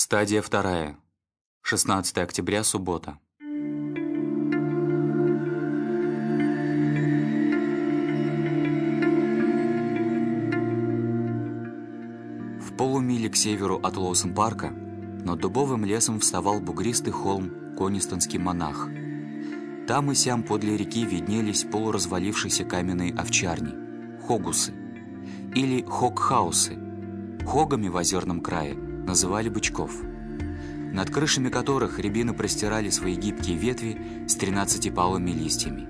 Стадия вторая. 16 октября, суббота. В полумиле к северу от Лоусон-парка над дубовым лесом вставал бугристый холм Конистонский монах. Там и сям подле реки виднелись полуразвалившиеся каменные овчарни, хогусы, или хогхаусы. Хогами в озерном крае называли бычков, над крышами которых рябины простирали свои гибкие ветви с тринадцатипалыми листьями.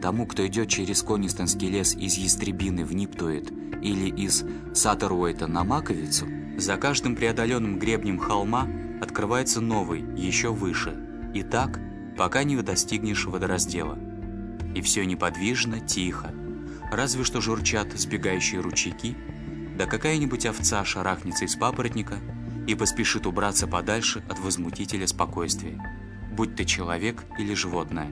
Тому, кто идет через Конистонский лес из Ястребины в Ниптует или из Саттеруэта на Маковицу, за каждым преодоленным гребнем холма открывается новый, еще выше, и так, пока не достигнешь водораздела. И все неподвижно, тихо, разве что журчат сбегающие ручейки, да какая-нибудь овца шарахнется из папоротника и поспешит убраться подальше от возмутителя спокойствия, будь ты человек или животное.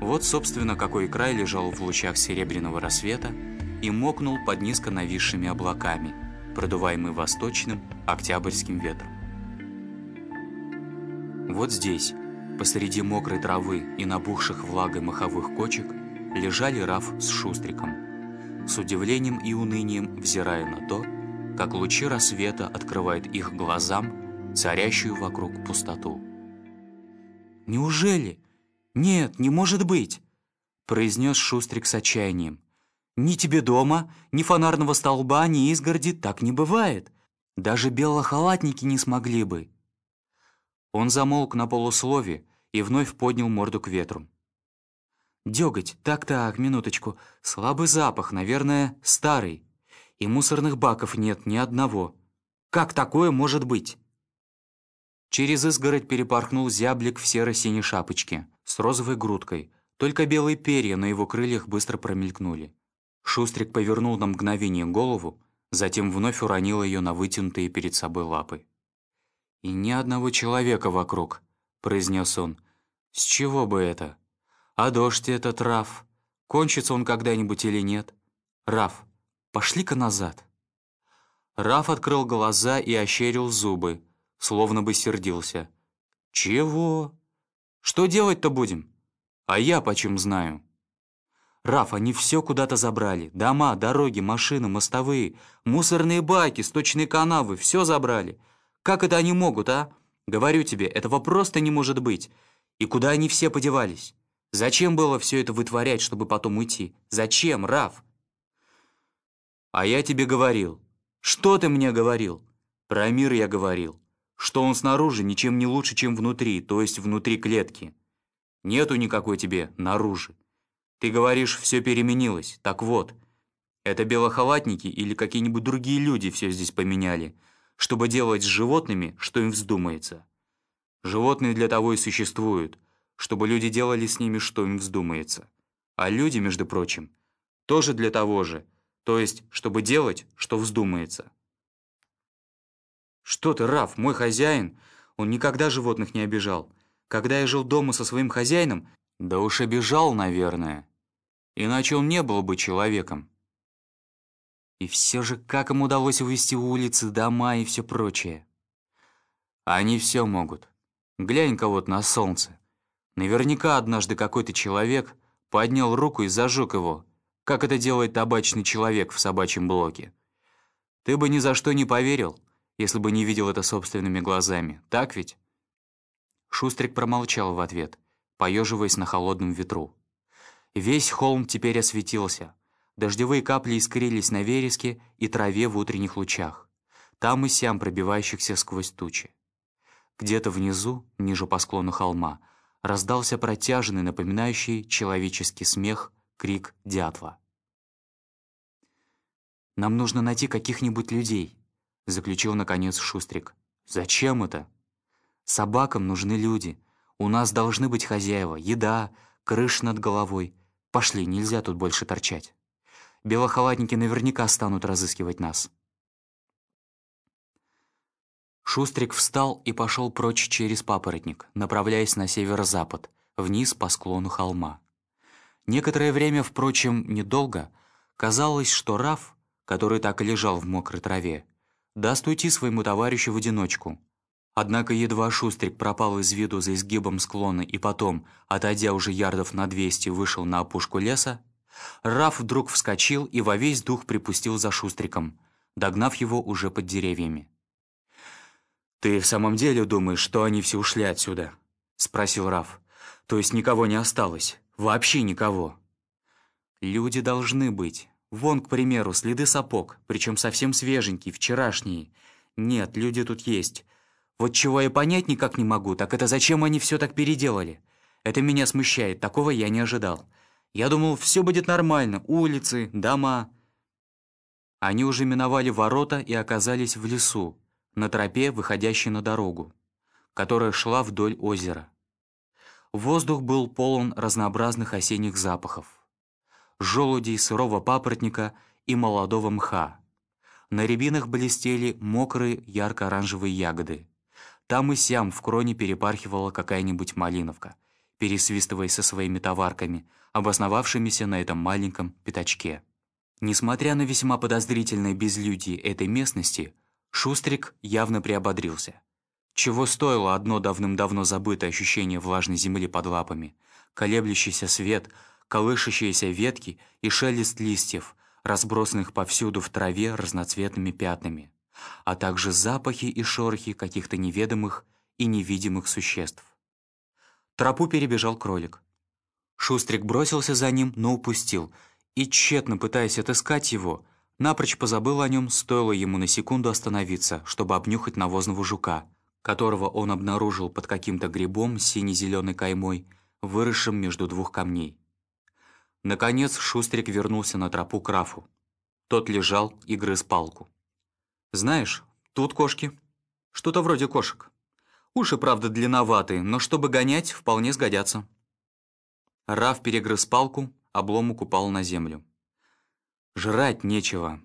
Вот, собственно, какой край лежал в лучах серебряного рассвета и мокнул под низко нависшими облаками, продуваемый восточным октябрьским ветром. Вот здесь, посреди мокрой травы и набухших влагой маховых кочек, лежали Раф с Шустриком, с удивлением и унынием взирая на то, как лучи рассвета открывают их глазам царящую вокруг пустоту. «Неужели? Нет, не может быть!» произнес Шустрик с отчаянием. «Ни тебе дома, ни фонарного столба, ни изгороди так не бывает. Даже белохалатники не смогли бы». Он замолк на полуслове и вновь поднял морду к ветру. Дёготь, так-так, минуточку. Слабый запах, наверное, старый. И мусорных баков нет ни одного. Как такое может быть? Через изгородь перепорхнул зяблик в серо-синей шапочке с розовой грудкой. Только белые перья на его крыльях быстро промелькнули. Шустрик повернул на мгновение голову, затем вновь уронил ее на вытянутые перед собой лапы. «И ни одного человека вокруг», — произнес он. «С чего бы это?» А дождь этот, Раф, кончится он когда-нибудь или нет? Раф, пошли-ка назад. Раф открыл глаза и ощерил зубы, словно бы сердился. «Чего? Что делать-то будем? А я почем знаю?» «Раф, они все куда-то забрали. Дома, дороги, машины, мостовые, мусорные баки, сточные канавы, все забрали. Как это они могут, а? Говорю тебе, этого просто не может быть. И куда они все подевались?» Зачем было все это вытворять, чтобы потом уйти? Зачем, Раф? А я тебе говорил. Что ты мне говорил? Про мир я говорил. Что он снаружи ничем не лучше, чем внутри, то есть внутри клетки. Нету никакой тебе наружи. Ты говоришь, все переменилось. Так вот, это белохалатники или какие-нибудь другие люди все здесь поменяли, чтобы делать с животными, что им вздумается. Животные для того и существуют – чтобы люди делали с ними, что им вздумается. А люди, между прочим, тоже для того же, то есть, чтобы делать, что вздумается. «Что ты, Раф, мой хозяин? Он никогда животных не обижал. Когда я жил дома со своим хозяином, да уж обижал, наверное. Иначе он не был бы человеком. И все же, как им удалось увести улицы, дома и все прочее? Они все могут. Глянь-ка вот на солнце. Наверняка однажды какой-то человек поднял руку и зажег его, как это делает табачный человек в собачьем блоке. Ты бы ни за что не поверил, если бы не видел это собственными глазами, так ведь?» Шустрик промолчал в ответ, поеживаясь на холодном ветру. Весь холм теперь осветился. Дождевые капли искрились на вереске и траве в утренних лучах, там и сям пробивающихся сквозь тучи. Где-то внизу, ниже по склону холма, раздался протяжный, напоминающий человеческий смех, крик дятла. «Нам нужно найти каких-нибудь людей», — заключил, наконец, Шустрик. «Зачем это?» «Собакам нужны люди. У нас должны быть хозяева, еда, крыша над головой. Пошли, нельзя тут больше торчать. Белохалатники наверняка станут разыскивать нас». Шустрик встал и пошел прочь через папоротник, направляясь на северо-запад, вниз по склону холма. Некоторое время, впрочем, недолго, казалось, что Раф, который так и лежал в мокрой траве, даст уйти своему товарищу в одиночку, Однако едва Шустрик пропал из виду за изгибом склона и потом, отойдя уже ярдов на 200, вышел на опушку леса, Раф вдруг вскочил и во весь дух припустил за Шустриком, догнав его уже под деревьями. «Ты в самом деле думаешь, что они все ушли отсюда?» — спросил Раф. «То есть никого не осталось? Вообще никого?» «Люди должны быть. Вон, к примеру, следы сапог, причем совсем свеженькие, вчерашние. Нет, люди тут есть. Вот чего я понять никак не могу, так это зачем они все так переделали? Это меня смущает, такого я не ожидал. Я думал, все будет нормально, улицы, дома. Они уже миновали ворота и оказались в лесу, на тропе, выходящей на дорогу, которая шла вдоль озера. Воздух был полон разнообразных осенних запахов. Желудей, сырого папоротника и молодого мха. На рябинах блестели мокрые ярко-оранжевые ягоды. Там и сям в кроне перепархивала какая-нибудь малиновка, пересвистывая со своими товарками, обосновавшимися на этом маленьком пятачке. Несмотря на весьма подозрительное безлюдие этой местности, Шустрик явно приободрился. Чего стоило одно давным-давно забытое ощущение влажной земли под лапами, колеблющийся свет, колышащиеся ветки и шелест листьев, разбросанных повсюду в траве разноцветными пятнами а также запахи и шорохи каких-то неведомых и невидимых существ. Тропу перебежал кролик. Шустрик бросился за ним, но упустил, и, тщетно пытаясь отыскать его, напрочь позабыл о нем, стоило ему на секунду остановиться, чтобы обнюхать навозного жука, которого он обнаружил под каким-то грибом с сине-зеленой каймой, выросшим между двух камней. Наконец Шустрик вернулся на тропу к Рафу. Тот лежал и грыз палку. Знаешь, тут кошки. Что-то вроде кошек. Уши, правда, длинноватые, но чтобы гонять, вполне сгодятся. Раф перегрыз палку, обломок упал на землю. Жрать нечего.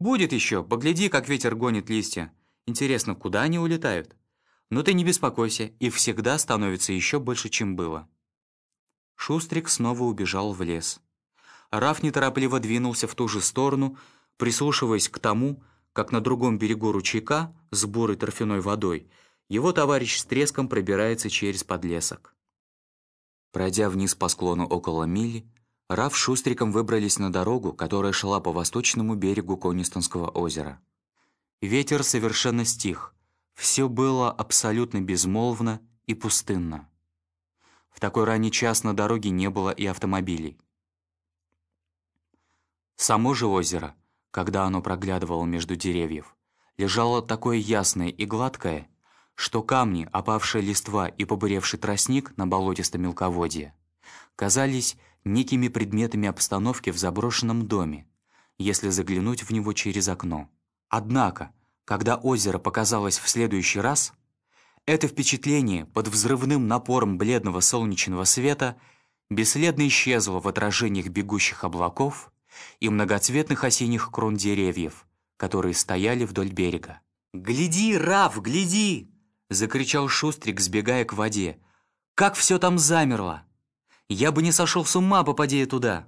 Будет еще, погляди, как ветер гонит листья. Интересно, куда они улетают? Но ты не беспокойся, их всегда становится еще больше, чем было. Шустрик снова убежал в лес. Раф неторопливо двинулся в ту же сторону, прислушиваясь к тому, как на другом берегу ручейка с бурой торфяной водой его товарищ с треском пробирается через подлесок. Пройдя вниз по склону около мили, Раф Шустриком выбрались на дорогу, которая шла по восточному берегу Конистонского озера. Ветер совершенно стих, все было абсолютно безмолвно и пустынно. В такой ранний час на дороге не было и автомобилей. Само же озеро — когда оно проглядывало между деревьев, лежало такое ясное и гладкое, что камни, опавшая листва и побуревший тростник на болотистом мелководье казались некими предметами обстановки в заброшенном доме, если заглянуть в него через окно. Однако, когда озеро показалось в следующий раз, это впечатление под взрывным напором бледного солнечного света бесследно исчезло в отражениях бегущих облаков и многоцветных осенних крон деревьев, которые стояли вдоль берега. «Гляди, Раф, гляди!» — закричал Шустрик, сбегая к воде. «Как все там замерло! Я бы не сошел с ума, попадя туда!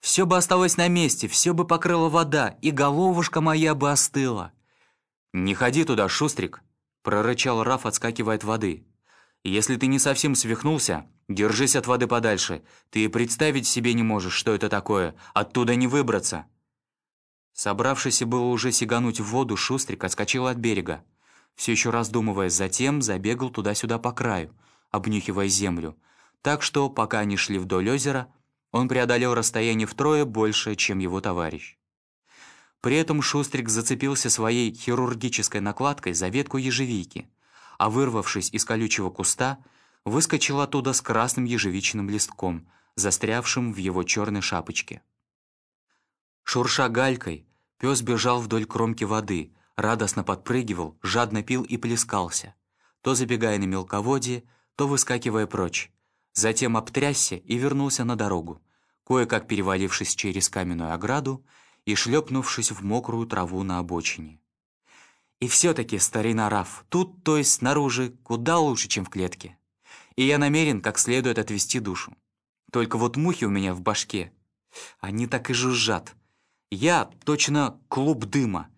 Все бы осталось на месте, все бы покрыла вода, и головушка моя бы остыла!» «Не ходи туда, Шустрик!» — прорычал Раф, отскакивая от воды. «Если ты не совсем свихнулся, Держись от воды подальше. Ты и представить себе не можешь, что это такое. Оттуда не выбраться». Собравшийся было уже сигануть в воду, Шустрик отскочил от берега. Все еще раздумывая, затем забегал туда-сюда по краю, обнюхивая землю. Так что, пока они шли вдоль озера, он преодолел расстояние втрое больше, чем его товарищ. При этом Шустрик зацепился своей хирургической накладкой за ветку ежевики, а вырвавшись из колючего куста, выскочил оттуда с красным ежевичным листком, застрявшим в его черной шапочке. Шурша галькой, пес бежал вдоль кромки воды, радостно подпрыгивал, жадно пил и плескался, то забегая на мелководье, то выскакивая прочь. Затем обтрясся и вернулся на дорогу, кое-как перевалившись через каменную ограду и шлепнувшись в мокрую траву на обочине. И все-таки, старина Раф, тут, то есть снаружи, куда лучше, чем в клетке и я намерен как следует отвести душу. Только вот мухи у меня в башке. Они так и жужжат. Я точно клуб дыма.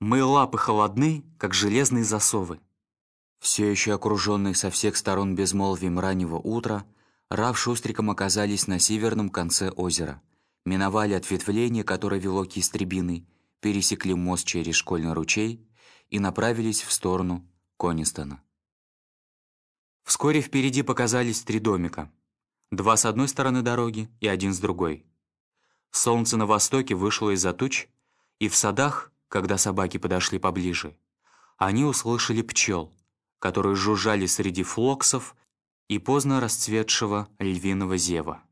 Мои лапы холодны, как железные засовы. Все еще окруженный со всех сторон безмолвием раннего утра, Рав Шустриком оказались на северном конце озера, миновали ответвление, которое вело к Истребиной, пересекли мост через школьный ручей и направились в сторону Конистона. Вскоре впереди показались три домика. Два с одной стороны дороги и один с другой. Солнце на востоке вышло из-за туч, и в садах, когда собаки подошли поближе, они услышали пчел, которые жужжали среди флоксов и поздно расцветшего львиного зева.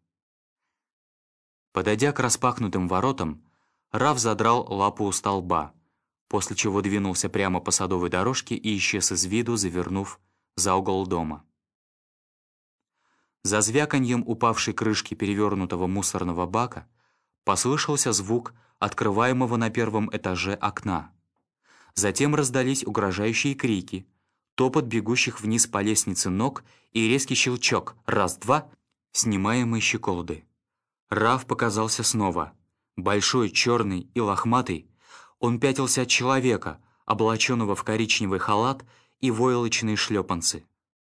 Подойдя к распахнутым воротам, Рав задрал лапу у столба, после чего двинулся прямо по садовой дорожке и исчез из виду, завернув за угол дома. За звяканьем упавшей крышки перевернутого мусорного бака послышался звук открываемого на первом этаже окна. Затем раздались угрожающие крики, топот бегущих вниз по лестнице ног и резкий щелчок «раз-два» снимаемой щеколды. Раф показался снова. Большой, черный и лохматый, он пятился от человека, облаченного в коричневый халат и войлочные шлепанцы.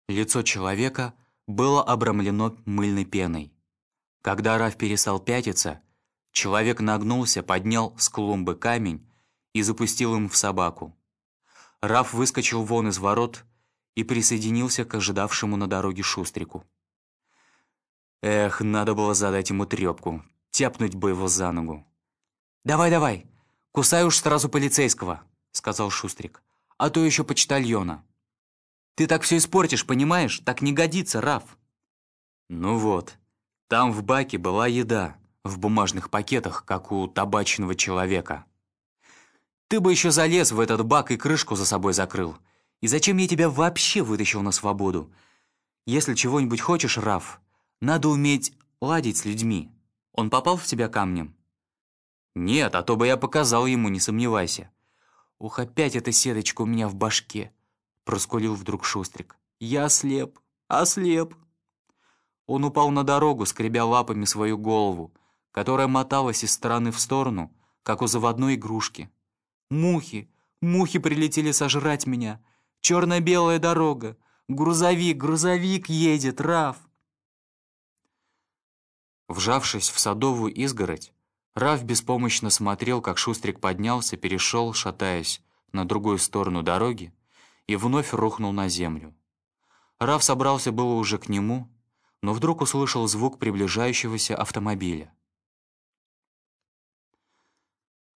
Лицо человека было обрамлено мыльной пеной. Когда Раф перестал пятиться, человек нагнулся, поднял с клумбы камень и запустил им в собаку. Раф выскочил вон из ворот и присоединился к ожидавшему на дороге Шустрику. Эх, надо было задать ему трепку, тяпнуть бы его за ногу. «Давай-давай, кусай уж сразу полицейского», — сказал Шустрик, «а то еще почтальона». «Ты так все испортишь, понимаешь? Так не годится, Раф». Ну вот, там в баке была еда, в бумажных пакетах, как у табачного человека. Ты бы еще залез в этот бак и крышку за собой закрыл. И зачем я тебя вообще вытащил на свободу? Если чего-нибудь хочешь, Раф, надо уметь ладить с людьми. Он попал в тебя камнем? Нет, а то бы я показал ему, не сомневайся. Ух, опять эта сеточка у меня в башке, проскулил вдруг Шустрик. Я ослеп, ослеп. Он упал на дорогу, скребя лапами свою голову, которая моталась из стороны в сторону, как у заводной игрушки. Мухи, мухи прилетели сожрать меня. Черно-белая дорога. Грузовик, грузовик едет, Раф. Вжавшись в садовую изгородь, Раф беспомощно смотрел, как Шустрик поднялся, перешел, шатаясь, на другую сторону дороги и вновь рухнул на землю. Раф собрался было уже к нему, но вдруг услышал звук приближающегося автомобиля.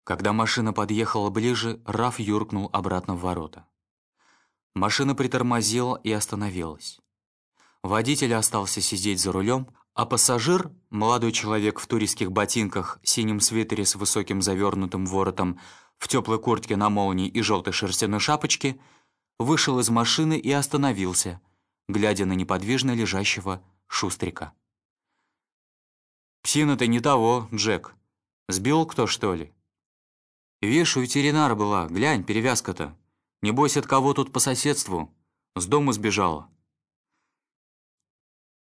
Когда машина подъехала ближе, Раф юркнул обратно в ворота. Машина притормозила и остановилась. Водитель остался сидеть за рулем, а пассажир, молодой человек в туристских ботинках, синем свитере с высоким завернутым воротом, в теплой куртке на молнии и желтой шерстяной шапочке, вышел из машины и остановился, глядя на неподвижно лежащего Шустрика. «Псина-то не того, Джек. Сбил кто, что ли?» «Вишь, у ветеринара была, глянь, перевязка-то. Небось, от кого тут по соседству. С дома сбежала».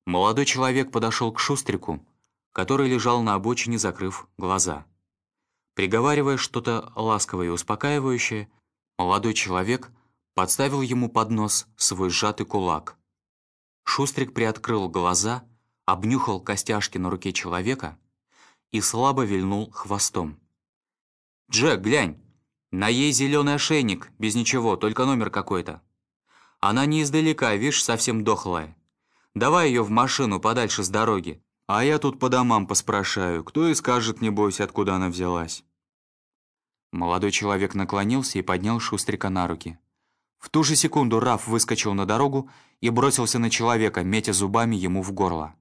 Молодой человек подошел к Шустрику, который лежал на обочине, закрыв глаза. Приговаривая что-то ласковое и успокаивающее, молодой человек подставил ему под нос свой сжатый кулак. Шустрик приоткрыл глаза, обнюхал костяшки на руке человека и слабо вильнул хвостом. «Джек, глянь, на ей зеленый ошейник, без ничего, только номер какой-то. Она не издалека, видишь, совсем дохлая. Давай ее в машину подальше с дороги, а я тут по домам поспрашаю, кто и скажет, небось, откуда она взялась». Молодой человек наклонился и поднял Шустрика на руки. В ту же секунду Раф выскочил на дорогу и бросился на человека, метя зубами ему в горло.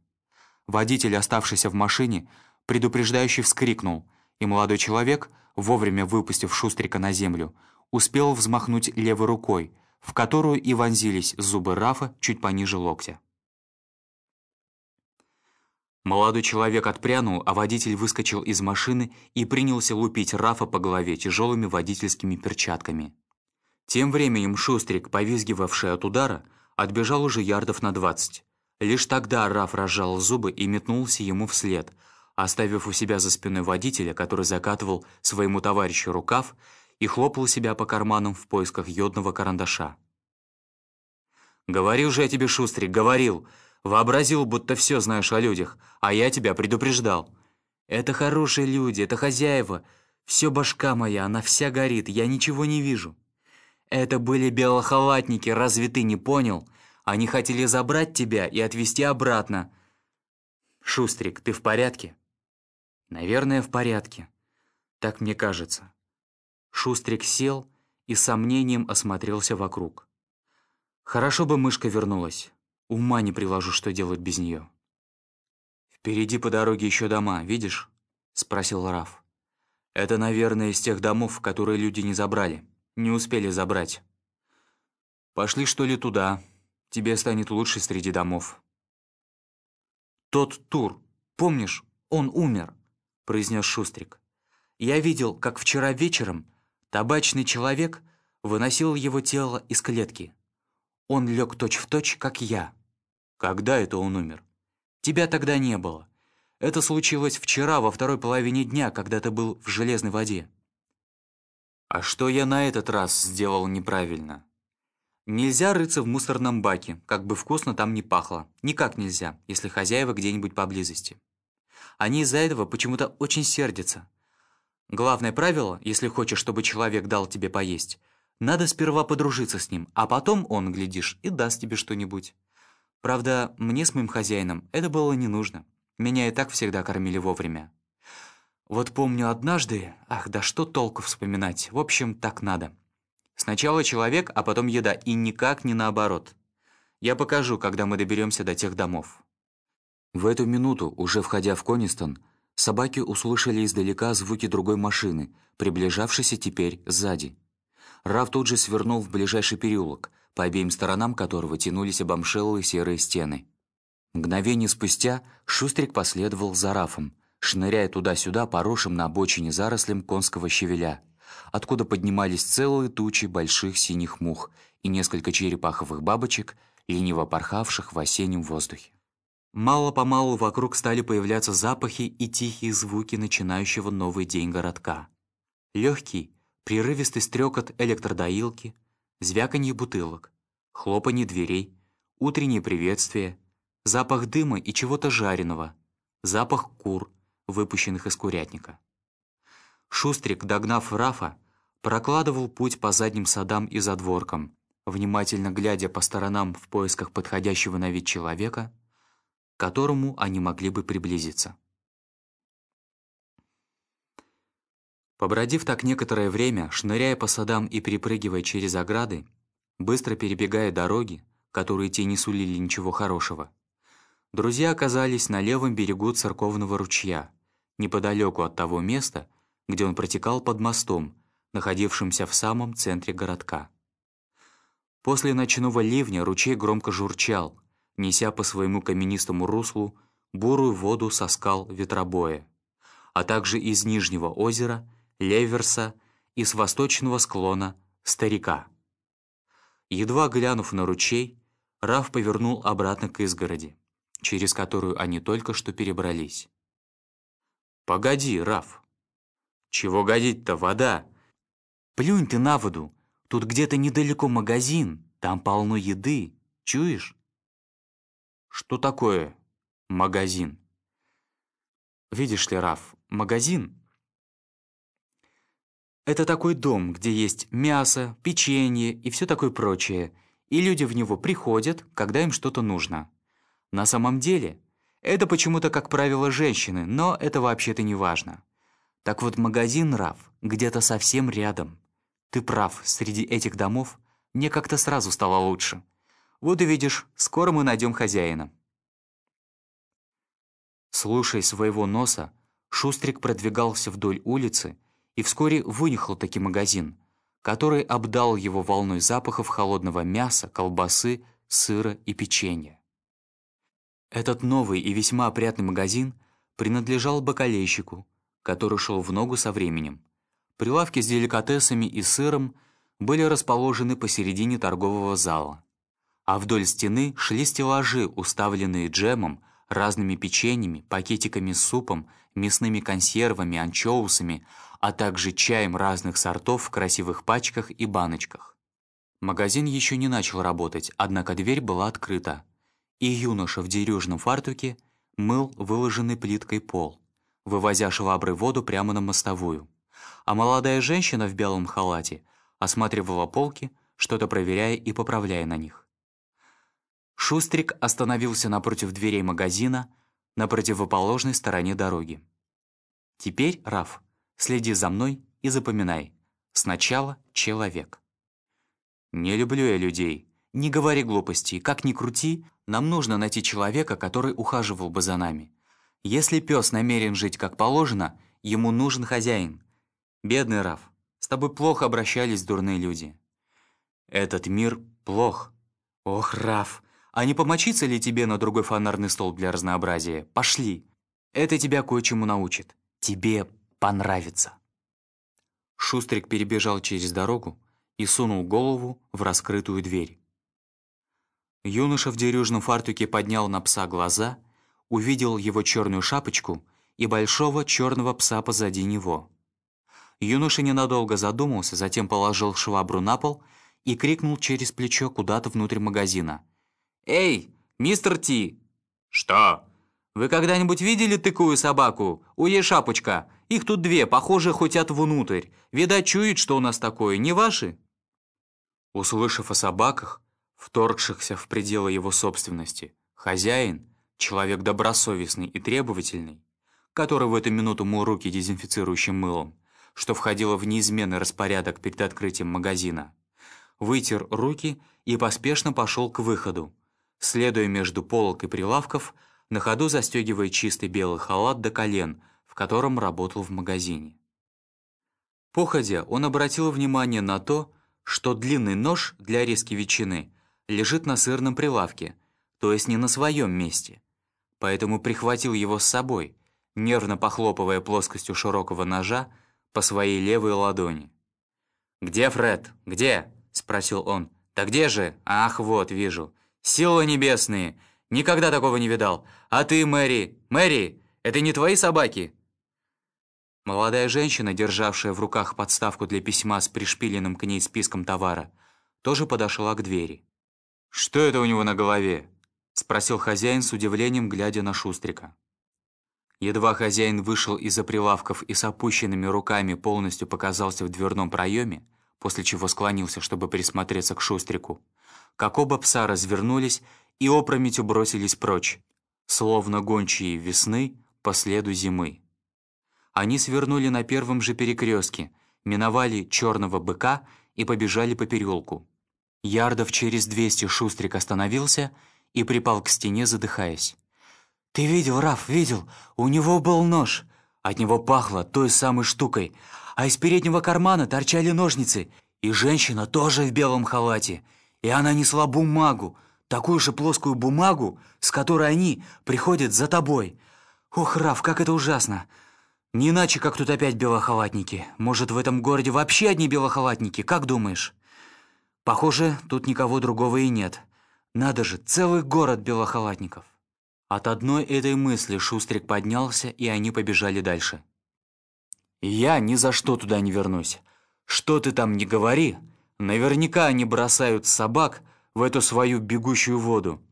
Водитель, оставшийся в машине, предупреждающе вскрикнул, и молодой человек — вовремя выпустив Шустрика на землю, успел взмахнуть левой рукой, в которую и вонзились зубы Рафа чуть пониже локтя. Молодой человек отпрянул, а водитель выскочил из машины и принялся лупить Рафа по голове тяжелыми водительскими перчатками. Тем временем Шустрик, повизгивавший от удара, отбежал уже ярдов на двадцать. Лишь тогда Раф разжал зубы и метнулся ему вслед, оставив у себя за спиной водителя, который закатывал своему товарищу рукав и хлопал себя по карманам в поисках йодного карандаша. «Говорил же я тебе, Шустрик, говорил. Вообразил, будто все знаешь о людях, а я тебя предупреждал. Это хорошие люди, это хозяева. Все башка моя, она вся горит, я ничего не вижу. Это были белохалатники, разве ты не понял? Они хотели забрать тебя и отвезти обратно. Шустрик, ты в порядке?» «Наверное, в порядке. Так мне кажется». Шустрик сел и сомнением осмотрелся вокруг. «Хорошо бы мышка вернулась. Ума не приложу, что делать без нее». «Впереди по дороге еще дома, видишь?» — спросил Раф. «Это, наверное, из тех домов, которые люди не забрали, не успели забрать. Пошли, что ли, туда. Тебе станет лучше среди домов». «Тот Тур, помнишь, он умер», — произнес Шустрик. «Я видел, как вчера вечером табачный человек выносил его тело из клетки. Он лег точь-в-точь, как я. Когда это он умер? Тебя тогда не было. Это случилось вчера, во второй половине дня, когда ты был в железной воде. А что я на этот раз сделал неправильно? Нельзя рыться в мусорном баке, как бы вкусно там ни пахло. Никак нельзя, если хозяева где-нибудь поблизости. Они из-за этого почему-то очень сердятся. Главное правило, если хочешь, чтобы человек дал тебе поесть, надо сперва подружиться с ним, а потом он, глядишь, и даст тебе что-нибудь. Правда, мне с моим хозяином это было не нужно. Меня и так всегда кормили вовремя. Вот помню однажды... Ах, да что толку вспоминать. В общем, так надо. Сначала человек, а потом еда, и никак не наоборот. Я покажу, когда мы доберемся до тех домов. В эту минуту, уже входя в Конистон, собаки услышали издалека звуки другой машины, приближавшейся теперь сзади. Рав тут же свернул в ближайший переулок, по обеим сторонам которого тянулись обомшелые серые стены. Мгновение спустя Шустрик последовал за Рафом, шныряя туда-сюда поросшим на обочине зарослям конского щавеля, откуда поднимались целые тучи больших синих мух и несколько черепаховых бабочек, лениво порхавших в осеннем воздухе. Мало-помалу вокруг стали появляться запахи и тихие звуки начинающего новый день городка. Легкий, прерывистый стрекот электродоилки, звяканье бутылок, хлопанье дверей, утреннее приветствие, запах дыма и чего-то жареного, запах кур, выпущенных из курятника. Шустрик, догнав Рафа, прокладывал путь по задним садам и задворкам, внимательно глядя по сторонам в поисках подходящего на вид человека — к которому они могли бы приблизиться. Побродив так некоторое время, шныряя по садам и перепрыгивая через ограды, быстро перебегая дороги, которые те не сулили ничего хорошего, друзья оказались на левом берегу церковного ручья, неподалеку от того места, где он протекал под мостом, находившимся в самом центре городка. После ночного ливня ручей громко журчал, неся по своему каменистому руслу бурую воду со скал ветробоя, а также из Нижнего озера, Леверса и с восточного склона Старика. Едва глянув на ручей, Раф повернул обратно к изгороди, через которую они только что перебрались. «Погоди, Раф!» «Чего годить-то, вода?» «Плюнь ты на воду, тут где-то недалеко магазин, там полно еды, чуешь?» Что такое магазин? Видишь ли, Раф, магазин — это такой дом, где есть мясо, печенье и все такое прочее, и люди в него приходят, когда им что-то нужно. На самом деле, это почему-то, как правило, женщины, но это вообще-то не важно. Так вот, магазин, Раф, где-то совсем рядом. Ты прав, среди этих домов мне как-то сразу стало лучше. Вот и видишь, скоро мы найдем хозяина». Слушая своего носа, Шустрик продвигался вдоль улицы и вскоре вынюхал таки магазин, который обдал его волной запахов холодного мяса, колбасы, сыра и печенья. Этот новый и весьма опрятный магазин принадлежал бакалейщику, который шел в ногу со временем. Прилавки с деликатесами и сыром были расположены посередине торгового зала а вдоль стены шли стеллажи, уставленные джемом, разными печеньями, пакетиками с супом, мясными консервами, анчоусами, а также чаем разных сортов в красивых пачках и баночках. Магазин еще не начал работать, однако дверь была открыта, и юноша в дерюжном фартуке мыл выложенный плиткой пол, вывозя шваброй воду прямо на мостовую. А молодая женщина в белом халате осматривала полки, что-то проверяя и поправляя на них. Шустрик остановился напротив дверей магазина на противоположной стороне дороги. «Теперь, Раф, следи за мной и запоминай. Сначала человек». «Не люблю я людей. Не говори глупостей. Как ни крути, нам нужно найти человека, который ухаживал бы за нами. Если пес намерен жить как положено, ему нужен хозяин. Бедный Раф, с тобой плохо обращались дурные люди. Этот мир плох. Ох, Раф, а не помочиться ли тебе на другой фонарный столб для разнообразия? Пошли. Это тебя кое-чему научит. Тебе понравится. Шустрик перебежал через дорогу, и сунул голову в раскрытую дверь. Юноша в дерюжном фартуке поднял на пса глаза, увидел его черную шапочку и большого черного пса позади него. Юноша ненадолго задумался, затем положил швабру на пол и крикнул через плечо куда-то внутрь магазина. «Эй, мистер Ти!» «Что?» «Вы когда-нибудь видели тыкую собаку? Уе шапочка. Их тут две, похоже, хотят внутрь. Видать, чует, что у нас такое, не ваши?» Услышав о собаках, вторгшихся в пределы его собственности, хозяин, человек добросовестный и требовательный, который в эту минуту мыл руки дезинфицирующим мылом, что входило в неизменный распорядок перед открытием магазина, вытер руки и поспешно пошел к выходу, следуя между полок и прилавков, на ходу застегивая чистый белый халат до колен, в котором работал в магазине. Походя, он обратил внимание на то, что длинный нож для резки ветчины лежит на сырном прилавке, то есть не на своем месте. Поэтому прихватил его с собой, нервно похлопывая плоскостью широкого ножа по своей левой ладони. «Где Фред? Где?» — спросил он. «Да где же? Ах, вот, вижу. Силы небесные! Никогда такого не видал. А ты, Мэри? Мэри, это не твои собаки?» Молодая женщина, державшая в руках подставку для письма с пришпиленным к ней списком товара, тоже подошла к двери. «Что это у него на голове?» — спросил хозяин с удивлением, глядя на Шустрика. Едва хозяин вышел из-за прилавков и с опущенными руками полностью показался в дверном проеме, после чего склонился, чтобы присмотреться к Шустрику, как оба пса развернулись и опрометью бросились прочь, словно гончие весны по следу зимы. Они свернули на первом же перекрестке, миновали черного быка и побежали по переулку. Ярдов через двести Шустрик остановился и припал к стене, задыхаясь. «Ты видел, Раф, видел? У него был нож. От него пахло той самой штукой. А из переднего кармана торчали ножницы. И женщина тоже в белом халате. И она несла бумагу, такую же плоскую бумагу, с которой они приходят за тобой. Ох, Раф, как это ужасно!» Не иначе, как тут опять белохалатники. Может, в этом городе вообще одни белохалатники, как думаешь? Похоже, тут никого другого и нет. Надо же, целый город белохалатников. От одной этой мысли Шустрик поднялся, и они побежали дальше. «Я ни за что туда не вернусь. Что ты там не говори, наверняка они бросают собак в эту свою бегущую воду.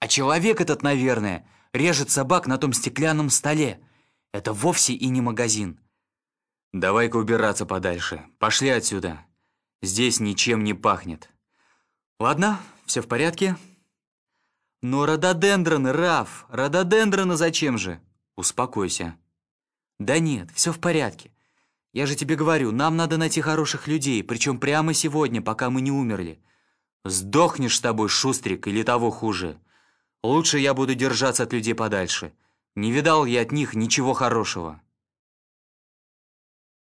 А человек этот, наверное, режет собак на том стеклянном столе. Это вовсе и не магазин. Давай-ка убираться подальше. Пошли отсюда. Здесь ничем не пахнет. Ладно, все в порядке. Но рододендроны, Раф, рододендроны зачем же? Успокойся. Да нет, все в порядке. Я же тебе говорю, нам надо найти хороших людей, причем прямо сегодня, пока мы не умерли. Сдохнешь с тобой, шустрик, или того хуже. Лучше я буду держаться от людей подальше. Не видал я от них ничего хорошего».